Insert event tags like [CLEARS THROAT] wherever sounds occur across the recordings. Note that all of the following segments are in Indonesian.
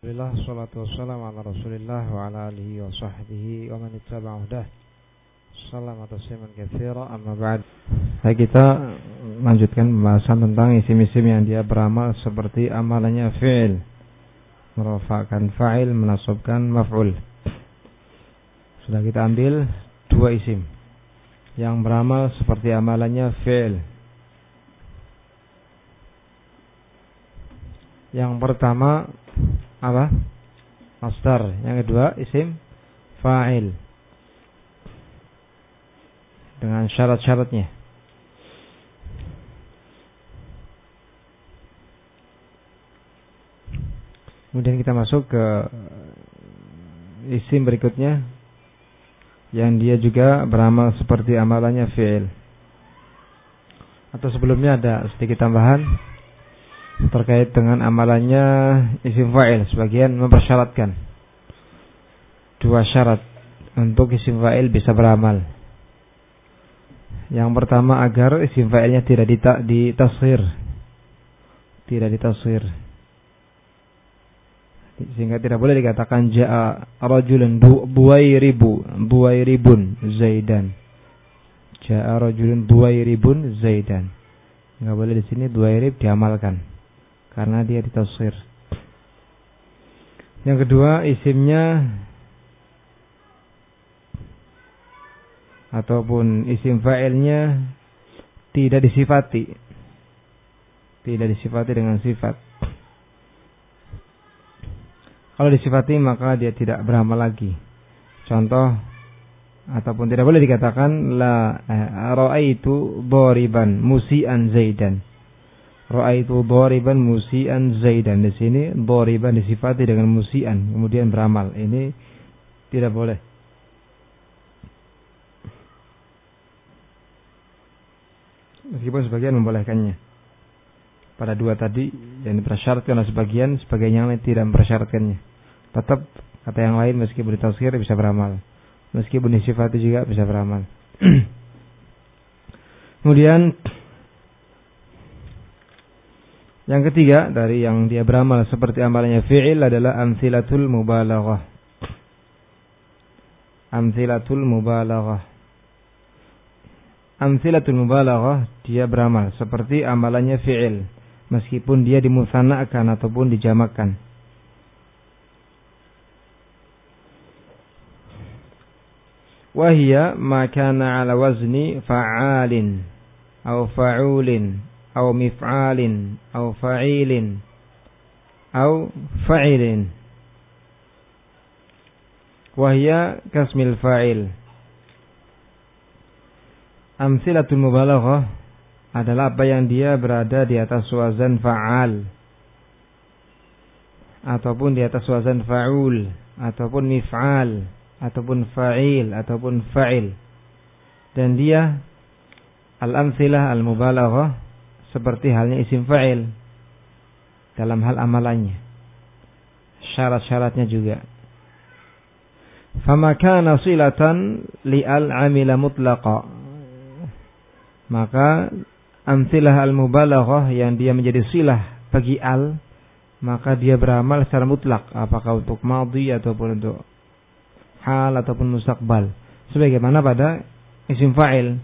Alhamdulillah salatu wassalamu ala Rasulillah wa ala alihi wa sahbihi wa man ittaba'a hudah. Salam tasliman katsira amma ba'd. Baik kita lanjutkan pembahasan tentang isim-isim yang dia beramal seperti amalannya fi'il. Merofakkan fa'il, menasabkan maf'ul. Sudah kita ambil dua isim yang beramal seperti amalannya fi'il. Yang pertama apa? Masdar. Yang kedua isim fa'il. Dengan syarat-syaratnya. Kemudian kita masuk ke isim berikutnya yang dia juga beramal seperti amalannya fi'il. Atau sebelumnya ada sedikit tambahan terkait dengan amalannya isim fa'il sebagian mempersyaratkan dua syarat untuk isim fa'il bisa beramal. Yang pertama agar isim fa'ilnya tidak ditasghir. Tidak ditasghir. Sehingga tidak boleh dikatakan ja'a rajulun buwairibu buwairibun zaidan. Ja'a rajulun buwairibun zaidan. Enggak boleh di sini buwairib diamalkan karena dia ditafsir. Yang kedua isimnya ataupun isim fa'ilnya tidak disifati. Tidak disifati dengan sifat. Kalau disifati maka dia tidak beramal lagi. Contoh ataupun tidak boleh dikatakan la eh, itu boriban musian zaidan Ra'aitu dhariban musian Zaidan. Di sini dhariban disifati dengan musian, kemudian beramal. Ini tidak boleh. Meskipun sebagian membolehkannya. Pada dua tadi yang dipersyaratkan oleh sebagian, sebagian yang lain tidak mempersyaratkannya. Tetap kata yang lain meskipun ditafsir bisa beramal. Meskipun disifati juga bisa beramal. [CLEARS THROAT] Kemudian yang ketiga dari yang dia beramal seperti amalannya fi'il adalah amsilatul mubalaghah. Amsilatul mubalaghah. Amsilatul mubalaghah dia beramal seperti amalannya fi'il meskipun dia dimusanakan ataupun dijamakan. Wahia makana ala wazni fa'alin atau fa'ulin au mif'alin au fa'ilin au fa'ilin wahya kasmil fa'il amsilatul mubalaghah adalah apa yang dia berada di atas wazan fa'al ataupun di atas wazan fa'ul ataupun mif'al ataupun fa'il ataupun fa'il. Dan dia al-amsilah al-mubalaghah seperti halnya isim fa'il dalam hal amalannya. Syarat-syaratnya juga. Fama kana silatan li'al amila mutlaqa. Maka amsilah al-mubalaghah yang dia menjadi silah bagi al maka dia beramal secara mutlak apakah untuk madhi ataupun untuk hal ataupun mustaqbal sebagaimana pada isim fa'il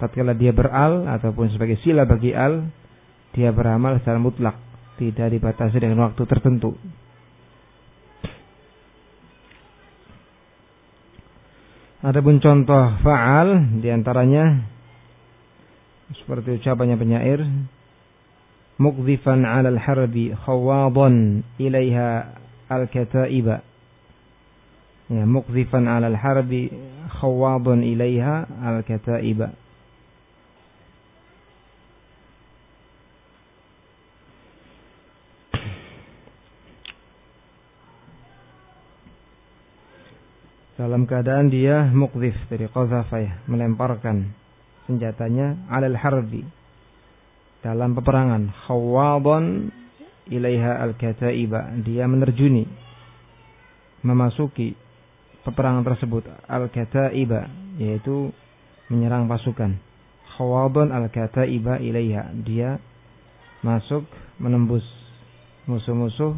tatkala dia beral ataupun sebagai sila bagi al, dia beramal secara mutlak, tidak dibatasi dengan waktu tertentu. Adapun contoh faal di antaranya seperti ucapannya penyair mukzifan 'ala al-harbi khawadan ilaiha al-kataiba ya 'ala al-harbi khawadan ilaiha al-kataiba dalam keadaan dia mukdif dari qazafah melemparkan senjatanya alal harbi dalam peperangan khawadan ilaiha al-kataiba dia menerjuni memasuki peperangan tersebut al-kataiba yaitu menyerang pasukan khawadan al-kataiba ilaiha dia masuk menembus musuh-musuh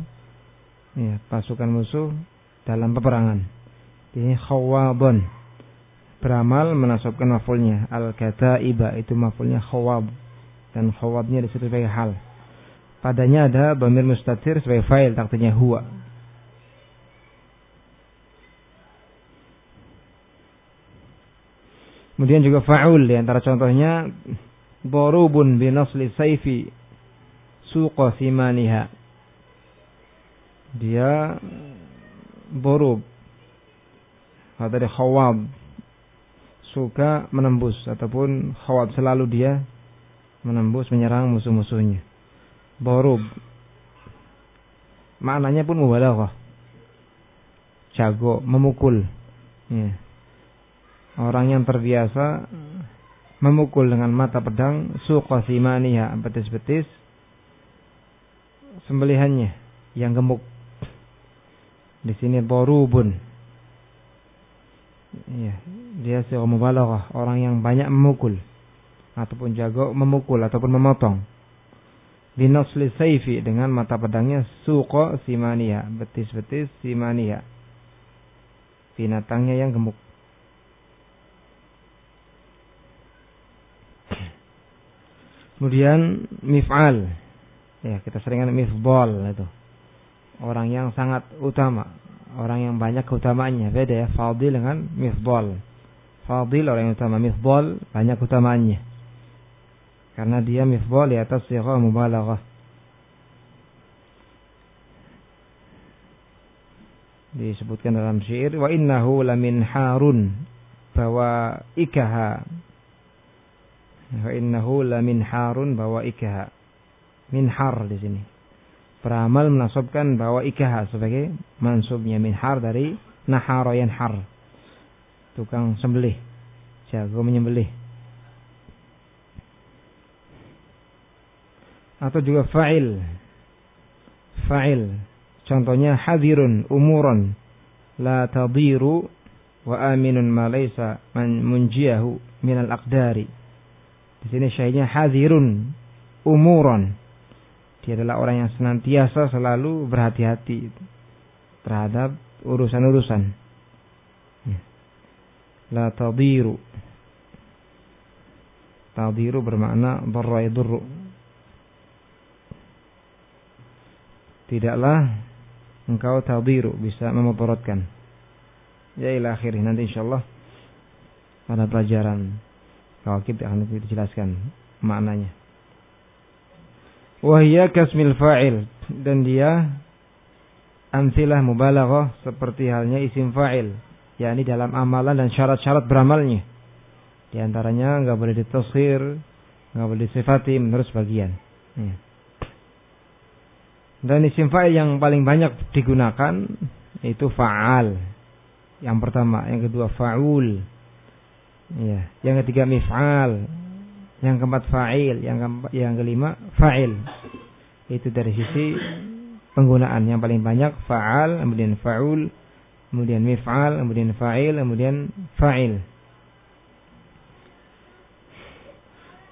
ya, pasukan musuh dalam peperangan. Ini khawabun. Beramal menasabkan mafulnya. Al-kataiba itu mafulnya khawab. Dan khawabnya di situ sebagai hal. Padanya ada bamir mustatir sebagai fa'il takdirnya huwa. Kemudian juga fa'ul di antara contohnya borubun binasli saifi suqa simaniha. Dia borub atau dari khawab suka menembus ataupun khawab selalu dia menembus menyerang musuh-musuhnya. Borub maknanya pun mubalaghah. Jago memukul. Ya. Orang yang terbiasa memukul dengan mata pedang suqa simaniha betis-betis sembelihannya yang gemuk. Di sini borubun. Iya, dia seorang mubalaghah, orang yang banyak memukul ataupun jago memukul ataupun memotong. Binasli saifi dengan mata pedangnya suqa simania, betis-betis simania. Binatangnya yang gemuk. Kemudian mif'al. Ya, kita seringan mifbol itu. Orang yang sangat utama, orang yang banyak keutamaannya. Beda ya, fadil dengan mifbol. Fadil orang yang utama, mifbol banyak keutamaannya. Karena dia mifbol di atas sihah mubalaghah. Disebutkan dalam syair, wa innahu lamin harun bahwa ikaha Wa innahu la min harun bawa ikaha. Min har di sini. Beramal menasabkan bawa ikaha sebagai mansubnya min har dari nahara har. Tukang sembelih. Jago menyembelih. Atau juga fa'il. Fa'il. Contohnya hadirun umuran la tadiru wa aminun ma laysa man munjiyahu minal aqdari di sini syahidnya hadirun umuron. Dia adalah orang yang senantiasa selalu berhati-hati terhadap urusan-urusan. Ya. La tadiru. Tadiru bermakna darra yadurru. Tidaklah engkau tadiru bisa memudaratkan. Ya ila akhirnya nanti insyaallah pada pelajaran Kawakib akan dijelaskan maknanya. Wahia kasmil fa'il dan dia amsilah mubalaghah seperti halnya isim fa'il yakni dalam amalan dan syarat-syarat beramalnya. Di antaranya nggak boleh ditashir, nggak boleh disifati menurut sebagian. Ya. Dan isim fa'il yang paling banyak digunakan itu fa'al. Yang pertama, yang kedua fa'ul, Ya, yang ketiga mif'al, yang keempat fa'il, yang keempat, yang kelima fa'il. Itu dari sisi penggunaan yang paling banyak fa'al, kemudian fa'ul, kemudian mif'al, kemudian fa'il, kemudian fa'il.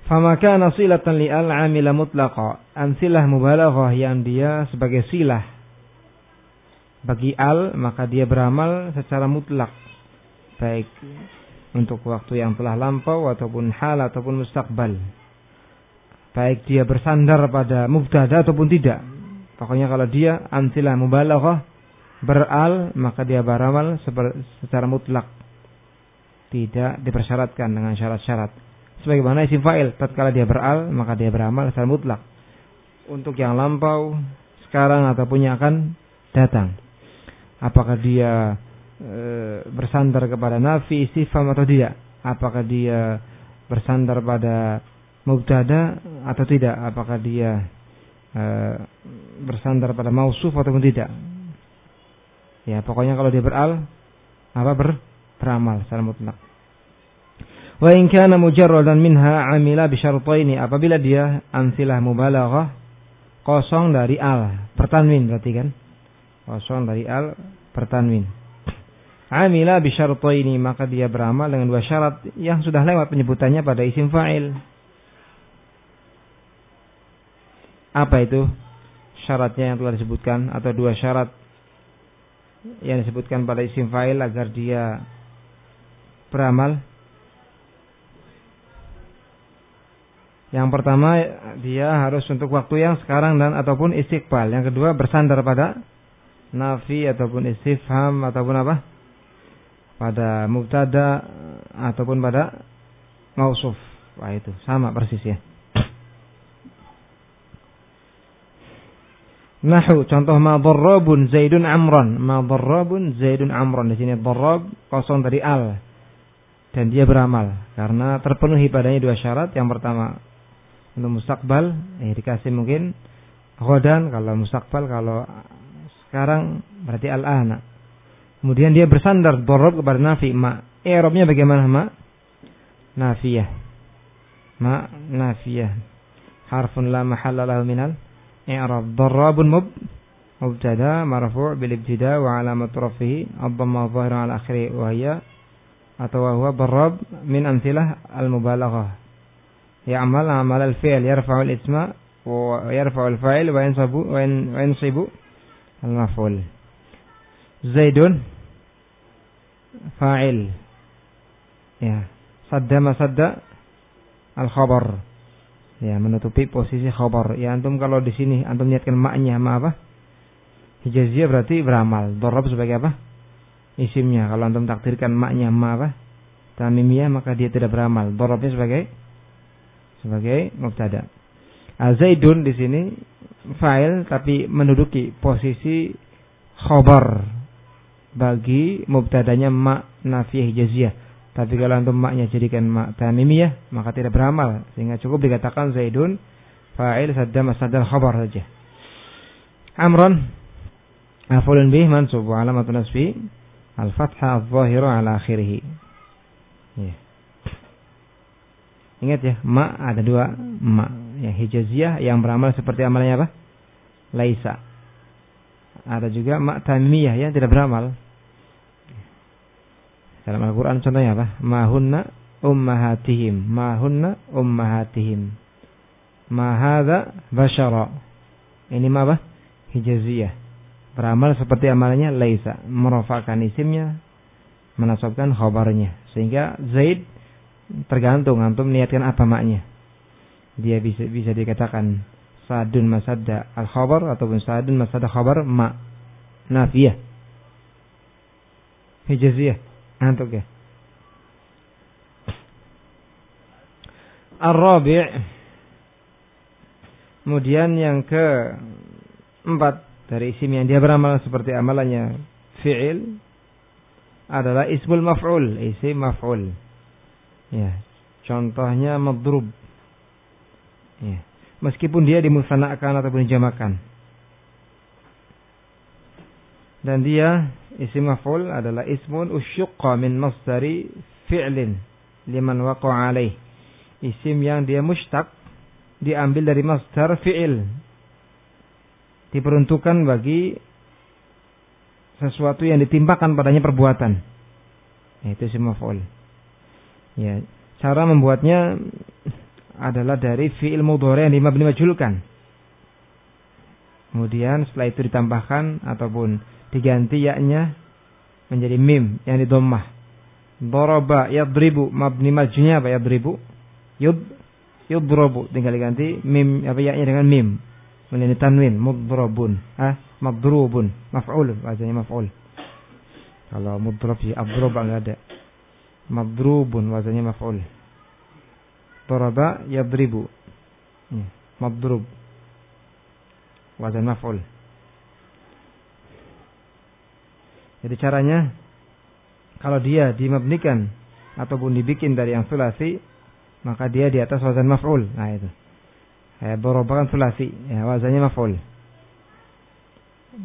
Famaka nasilatan li'al amila mutlaqa. Amsilah mubalaghah yang dia sebagai silah. Bagi al, maka dia beramal secara mutlak. Baik untuk waktu yang telah lampau ataupun hal ataupun mustakbal. Baik dia bersandar pada mubtada ataupun tidak. Pokoknya kalau dia antilah mubalaghah beral maka dia beramal secara mutlak. Tidak dipersyaratkan dengan syarat-syarat. Sebagaimana isim fa'il tatkala dia beral maka dia beramal secara mutlak. Untuk yang lampau sekarang ataupun yang akan datang. Apakah dia e, bersandar kepada nafi istifham atau tidak? Apakah dia bersandar pada mubtada atau tidak? Apakah dia e, bersandar pada mausuf ataupun tidak? Ya, pokoknya kalau dia beral apa ber, beramal secara mutlak. Wa in kana mujarradan minha amila bi syartaini apabila dia ansilah mubalaghah kosong dari al pertanwin berarti kan kosong dari al pertanwin amila ini maka dia beramal dengan dua syarat yang sudah lewat penyebutannya pada isim fa'il. Apa itu? Syaratnya yang telah disebutkan atau dua syarat yang disebutkan pada isim fa'il agar dia beramal? Yang pertama dia harus untuk waktu yang sekarang dan ataupun istiqbal. Yang kedua bersandar pada nafi ataupun istifham ataupun apa? Pada mubtada ataupun pada mausuf. Wah itu sama persis ya. Nahu contoh ma darrabun Zaidun Amran. Ma darrabun Zaidun Amran. Di sini darrab kosong dari al. Dan dia beramal karena terpenuhi padanya dua syarat. Yang pertama untuk mustakbal eh, dikasih mungkin khodan kalau mustakbal kalau sekarang berarti al-ana. Kemudian dia bersandar darrab kepada nafi ma. I'rabnya bagaimana ma? Nafiyah. Ma nafiyah. Harfun la mahalla lahu minal i'rab darrabun mub mubtada marfu' bil ibtida wa alamat rafihi ad-dhamma dhahira ala akhiri wa hiya atau huwa darrab min amthilah al mubalaghah ya'mal amal al fi'l yarfa'u al isma wa yarfa'u al fa'il wa yansabu wa yansibu al maf'ul zaidun fa'il. Ya. Sadda masadda al khabar ya menutupi posisi khabar. Ya antum kalau di sini antum niatkan maknya ma apa? Hijaziyah berarti beramal. Dorab sebagai apa? Isimnya. Kalau antum takdirkan maknya ma apa? Tamimiyah maka dia tidak beramal. Dorabnya sebagai sebagai mubtada. Zaidun di sini file tapi menduduki posisi khabar bagi mubtadanya ma nafiyah hijaziyah tapi kalau antum maknya jadikan mak tamimiyah, maka tidak beramal. Sehingga cukup dikatakan Zaidun fa'il saddam sadal khabar saja. Amron afulun bih mansub wa alamatun nasbi al-fathah al-zahiru ala akhirih. Ya. Ingat ya, ma ada dua ma. Ya, hijaziyah yang beramal seperti amalnya apa? Laisa. Ada juga ma tamimiyah yang tidak beramal. Dalam Al-Quran contohnya apa? Mahunna ummahatihim. Mahunna ummahatihim. Mahada basyara. Ini ma apa? Hijaziyah. Beramal seperti amalnya laisa. Merofakan isimnya. Menasabkan khobarnya. Sehingga Zaid tergantung antum niatkan apa maknya. Dia bisa bisa dikatakan sadun masadda al khabar ataupun sadun masadda khabar ma nafiyah hijaziyah Antuk ya. Ar-Rabi' Kemudian yang ke empat dari isim yang dia beramal seperti amalannya fi'il adalah ismul maf'ul, isim maf'ul. Ya, contohnya madrub. Ya. Meskipun dia dimusanakan ataupun dijamakan. Dan dia Isim maf'ul adalah ismun usyuqqa min masdari fi'lin liman waqa'a alaih. Isim yang dia mustaq diambil dari masdar fi'il. Diperuntukkan bagi sesuatu yang ditimpakan padanya perbuatan. Itu isim maf'ul. Ya, cara membuatnya adalah dari fi'il mudhari yang dimabni majulkan. Kemudian setelah itu ditambahkan ataupun diganti yaknya menjadi mim yang di dhammah. Daraba yadribu mabni majnya apa yadribu? Yud yudrabu tinggal diganti mim apa yaknya dengan mim. Menjadi tanwin mudrabun. Ah, madrubun. Maf'ul wazannya maf'ul. Kalau mudrab sih abrob enggak ada. Madrubun wazannya maf'ul. Daraba yadribu. Hmm, madrub. Wazan maf'ul. Jadi caranya kalau dia dimabnikan ataupun dibikin dari yang sulasi maka dia di atas wazan maf'ul. Nah itu. Ya, borobakan sulasi, ya wazannya maf'ul.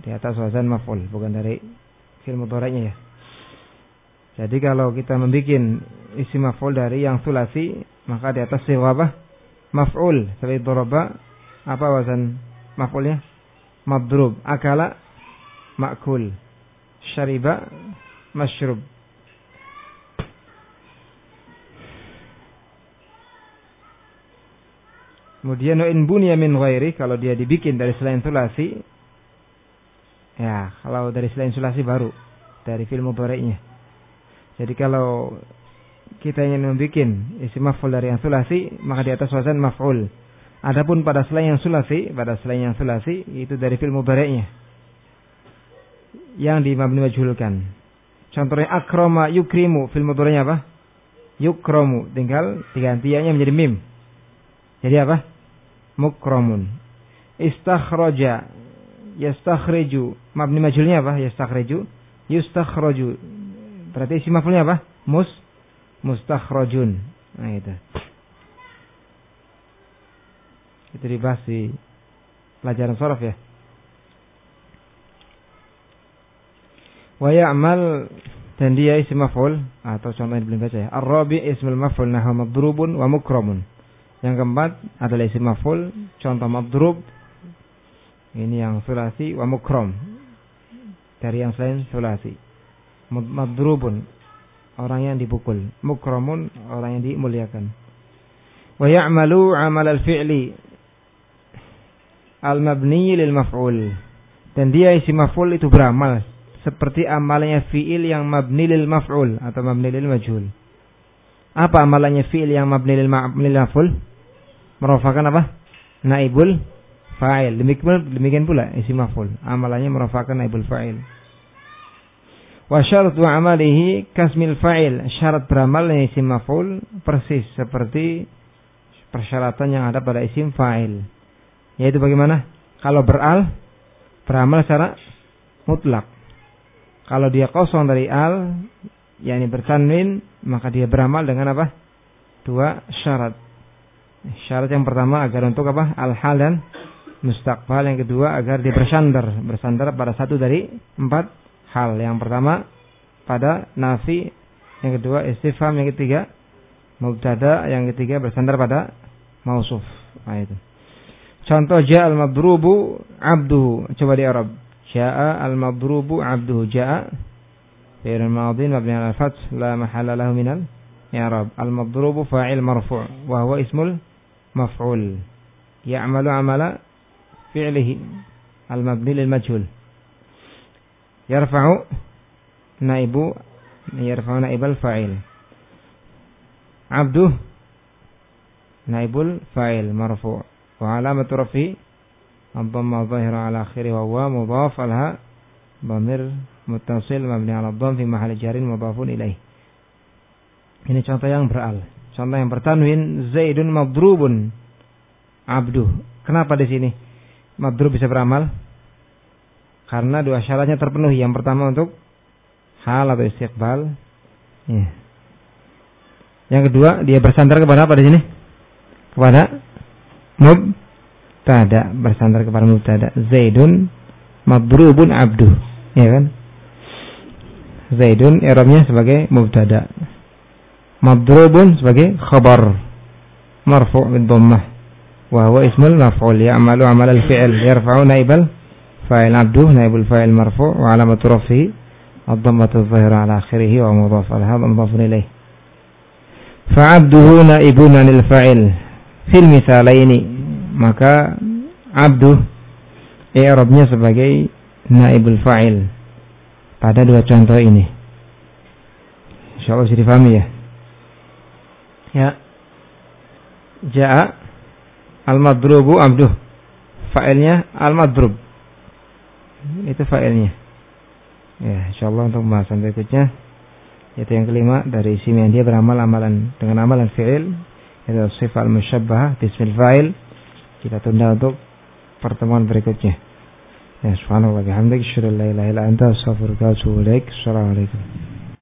Di atas wazan maf'ul, bukan dari film mudhari'nya ya. Jadi kalau kita membuat isi maf'ul dari yang sulasi, maka di atas siwa apa? Maf'ul. Seperti doroba, apa wazan maf'ulnya? Mabdrub. Akala, makul syariba masyrub. Kemudian in bunya min ghairi kalau dia dibikin dari selain tulasi Ya, kalau dari selain sulasi baru dari film mudhari'nya. Jadi kalau kita ingin membuat isim maf'ul dari yang sulasi, maka di atas wazan maf'ul. Adapun pada selain yang sulasi, pada selain yang sulasi itu dari film mudhari'nya. Yang dimabni majhulkan. Contohnya akroma yukrimu film mudhari'nya apa? Yukromu, tinggal diganti menjadi mim. Jadi apa? Mukromun. Istakhraja yastakhriju mabni majhulnya apa yastakhriju yustakhraju berarti isi maf'ulnya apa mus mustakhrajun nah itu itu dibahas di pelajaran sorof ya wa ya'mal dan dia isi maf'ul atau contohnya belum baca ya ar-rabi ismul maf'ul nahwa madrubun wa mukramun yang keempat adalah isi maf'ul contoh madrub ini yang sulasi wa mukrom. Dari yang selain sulasi. Madrubun. Orang yang dipukul. Mukromun. Orang yang dimuliakan. Wa ya'malu amal al-fi'li. Al-mabni lil maf'ul. Dan dia isi maf'ul itu beramal. Seperti amalnya fi'il yang mabni lil maf'ul. Atau mabni lil majhul. Apa amalannya fi'il yang mabni lil maf'ul? Merupakan apa? Naibul fa'il. Demikian, demikian pula isi maf'ul. Amalannya merupakan naibul fa'il. Wa syaratu amalihi kasmil fa'il. Syarat beramalnya isim maf'ul persis seperti persyaratan yang ada pada isim fa'il. Yaitu bagaimana? Kalau beral, beramal secara mutlak. Kalau dia kosong dari al, yakni bertanwin, maka dia beramal dengan apa? Dua syarat. Syarat yang pertama agar untuk apa? Al-hal dan mustaqbal yang kedua agar dia bersandar bersandar pada satu dari empat hal yang pertama pada nafi yang kedua istifham yang ketiga mubtada yang ketiga bersandar pada mausuf. Nah, itu. Contoh ja al madrubu abduhu. Coba di Arab. Jaa al madrubu abduhu. Jaa. Fi'il madhi mabni al fath la mahalla lahu min al i'rab. Al madrubu fa'il marfu' wa huwa ismul maf'ul. Ya'malu amala fi'lihi. Al-mabni lil majhul yarfa'u naibu yarfa'u naibal fa'il abduh naibul fa'il marfu' wa alamatu rafi الضم ظاهر على آخره وهو مضاف لها ضمير متصل مبني على الضم في محل جار مضاف إليه ini contoh yang beral contoh yang bertanwin Zaidun madrubun abduh kenapa di sini madrub bisa beramal? Karena dua syaratnya terpenuhi. Yang pertama untuk hal atau istiqbal. Ya. Yang kedua, dia bersandar kepada apa di sini? Kepada mubtada, bersandar kepada mubtada. Zaidun ma'brubun abdu, ya kan? Zaidun eromnya sebagai mubtada. Ma'brubun sebagai khabar. Marfu' bid dhammah. Wa huwa ismul maf'ul ya'malu 'amal al-fi'l yarfa'u naibal fa'il abdu naibul fa'il marfu wa alamat rafihi ad-dhammatu zahira ala akhirih wa mudhaf al-hab mudhaf ilayh. Fa'abduhu naibun anil fa'il. Fil misalaini maka abdu eh, i'rabnya sebagai naibul fa'il. Pada dua contoh ini. Insyaallah sudah difahami ya? Ya. Jaa al madrubu abduh. Fa'ilnya al madrub itu fa'ilnya. Ya, insyaallah untuk pembahasan berikutnya yaitu yang kelima dari isim yang dia beramal amalan dengan amalan fi'il yaitu sifat al-musyabbah bismil fa'il kita tunda untuk pertemuan berikutnya. Ya, subhanallah bihamdik, syukur la ilaha illa anta, astaghfiruka wa atubu ilaik. Assalamualaikum.